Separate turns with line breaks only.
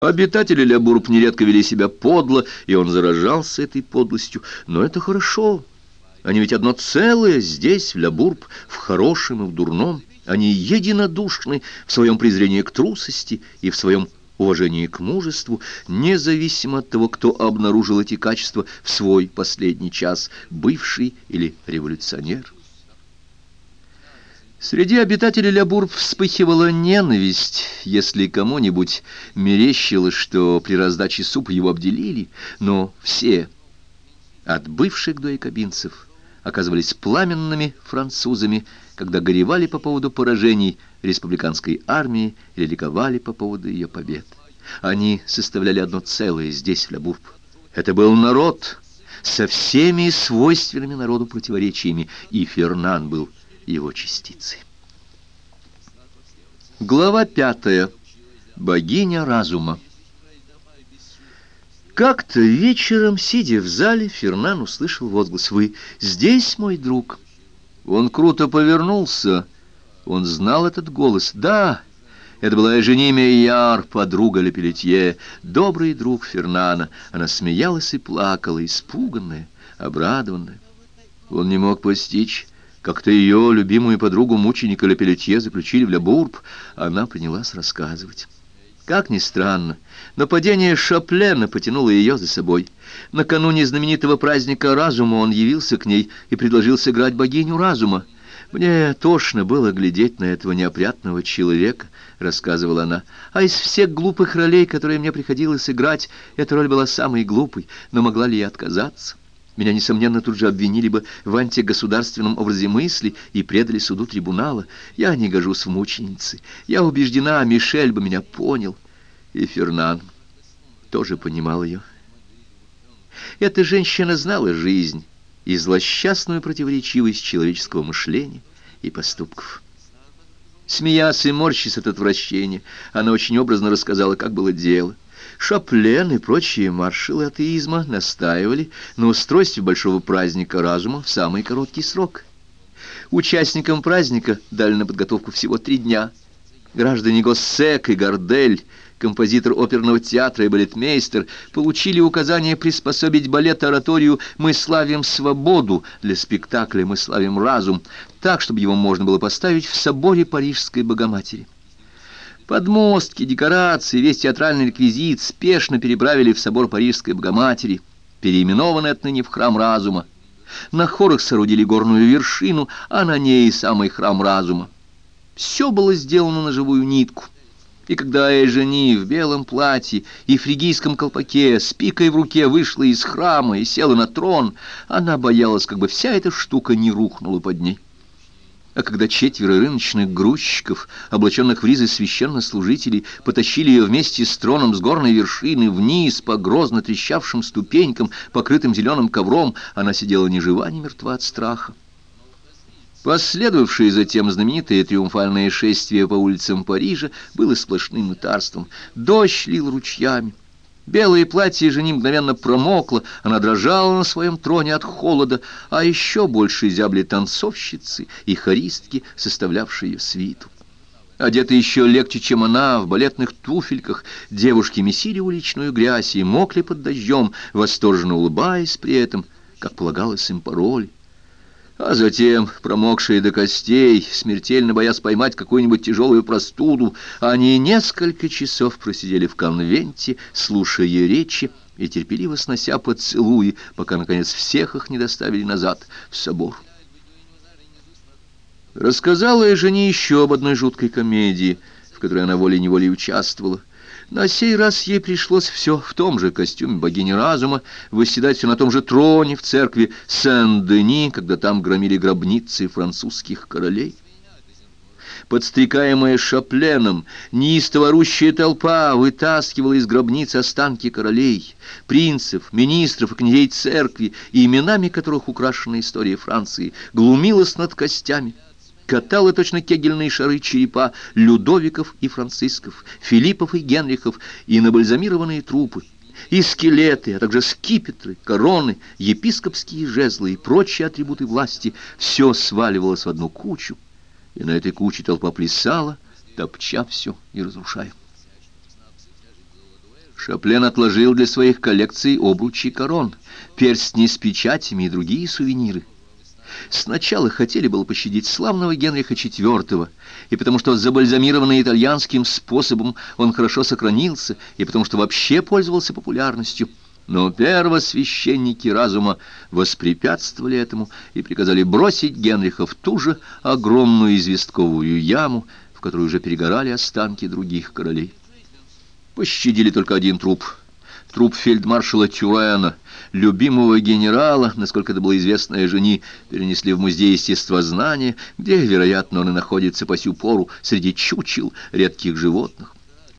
Обитатели Лябурб нередко вели себя подло, и он заражался этой подлостью. Но это хорошо. Они ведь одно целое здесь, в Лябурб, в хорошем и в дурном. Они единодушны в своем презрении к трусости и в своем уважении к мужеству, независимо от того, кто обнаружил эти качества в свой последний час, бывший или революционер. Среди обитателей Лябурб вспыхивала ненависть, если кому-нибудь мерещилось, что при раздаче супа его обделили, но все, от бывших до якобинцев, оказывались пламенными французами, когда горевали по поводу поражений республиканской армии или ликовали по поводу ее побед. Они составляли одно целое здесь, в Лябурб. Это был народ со всеми свойственными народу противоречиями, и Фернан был его частицей. Глава пятая. Богиня разума. Как-то вечером, сидя в зале, Фернан услышал возглас «Вы здесь, мой друг?» Он круто повернулся. Он знал этот голос. «Да, это была Эженимия Яр, подруга Лепелетье, добрый друг Фернана. Она смеялась и плакала, испуганная, обрадованная. Он не мог постичь, как-то ее любимую подругу мученика Лепелетье заключили в Лябурб, она принялась рассказывать. Как ни странно, нападение Шаплена потянуло ее за собой. Накануне знаменитого праздника разума он явился к ней и предложил сыграть богиню разума. «Мне тошно было глядеть на этого неопрятного человека», — рассказывала она. «А из всех глупых ролей, которые мне приходилось играть, эта роль была самой глупой, но могла ли я отказаться?» Меня, несомненно, тут же обвинили бы в антигосударственном образе мысли и предали суду трибунала. Я не гожусь в мученицы. Я убеждена, Мишель бы меня понял. И Фернан тоже понимал ее. Эта женщина знала жизнь и злосчастную противоречивость человеческого мышления и поступков. Смеясь и морщись от отвращения, она очень образно рассказала, как было дело — Шаплен и прочие маршалы атеизма настаивали на устройстве большого праздника разума в самый короткий срок. Участникам праздника дали на подготовку всего три дня. Граждане Госсек и Гордель, композитор оперного театра и балетмейстер, получили указание приспособить балет-ораторию «Мы славим свободу» для спектакля «Мы славим разум», так, чтобы его можно было поставить в соборе Парижской Богоматери. Подмостки, декорации, весь театральный реквизит спешно переправили в собор Парижской Богоматери, переименованный отныне в храм разума. На хорах соорудили горную вершину, а на ней самый храм разума. Все было сделано на живую нитку. И когда Эжени в белом платье и фригийском колпаке с пикой в руке вышла из храма и села на трон, она боялась, как бы вся эта штука не рухнула под ней. А когда четверо рыночных грузчиков, облаченных в ризы священнослужителей, потащили ее вместе с троном с горной вершины вниз по грозно трещавшим ступенькам, покрытым зеленым ковром, она сидела ни жива, ни мертва от страха. Последовавшее затем знаменитое триумфальное шествие по улицам Парижа было сплошным мытарством. Дождь лил ручьями. Белое платье жени мгновенно промокло, она дрожала на своем троне от холода, а еще больше зябли танцовщицы и хористки, составлявшие свиту. Одеты еще легче, чем она, в балетных туфельках, девушки месили уличную грязь и мокли под дождем, восторженно улыбаясь при этом, как полагалось им пароль. А затем, промокшие до костей, смертельно боясь поймать какую-нибудь тяжелую простуду, они несколько часов просидели в конвенте, слушая речи и терпеливо снося поцелуи, пока, наконец, всех их не доставили назад, в собор. Рассказала я жене еще об одной жуткой комедии, в которой она волей-неволей участвовала. На сей раз ей пришлось все в том же костюме богини разума, восседать все на том же троне в церкви Сен-Дени, когда там громили гробницы французских королей. Подстрекаемая шапленом, неистово толпа вытаскивала из гробниц останки королей, принцев, министров и князей церкви, именами которых украшена история Франции, глумилась над костями катала точно кегельные шары черепа Людовиков и Францисков, Филиппов и Генрихов и набальзамированные трупы, и скелеты, а также скипетры, короны, епископские жезлы и прочие атрибуты власти, все сваливалось в одну кучу, и на этой куче толпа плясала, топча все и разрушая. Шаплен отложил для своих коллекций обручи корон, перстни с печатями и другие сувениры. Сначала хотели было пощадить славного Генриха IV, и потому что забальзамированный итальянским способом он хорошо сохранился, и потому что вообще пользовался популярностью. Но первосвященники разума воспрепятствовали этому и приказали бросить Генриха в ту же огромную известковую яму, в которой уже перегорали останки других королей. Пощадили только один труп — Труп фельдмаршала Тюрена, любимого генерала, насколько это было известно жени, перенесли в музей естествознания, где, вероятно, он и находится по сю пору среди чучел редких животных.